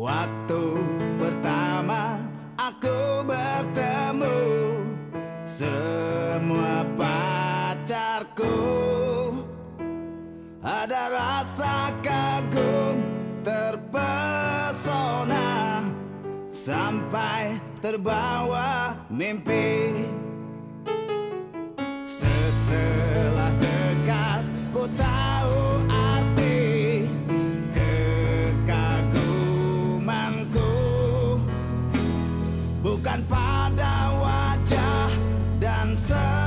Waktu pertama aku bertemu semua pacarku. Ada rasa kagum terpesona Sampai terbawa mimpi. bukan pada wajah dan se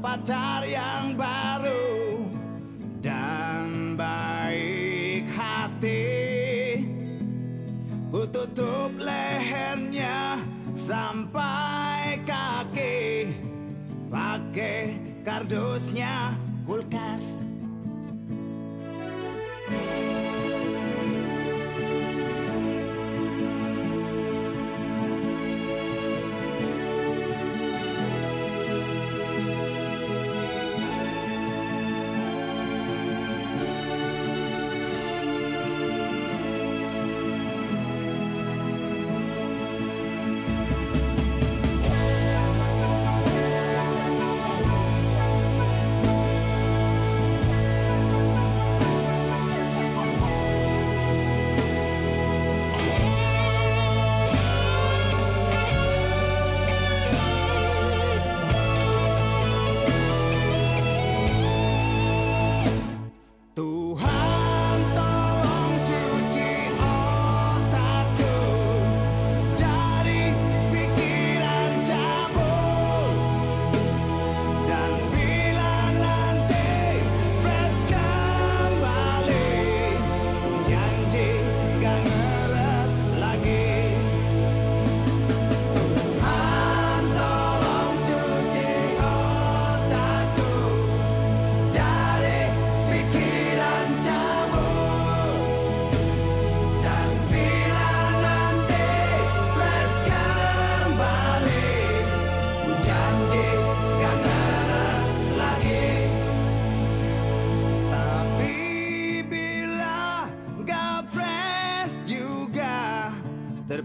pacar yang baru dan baik hati. Ku tutup lehernya sampai kaki Pakai kardusnya.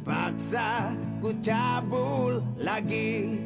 terpaksa ku cabul lagi.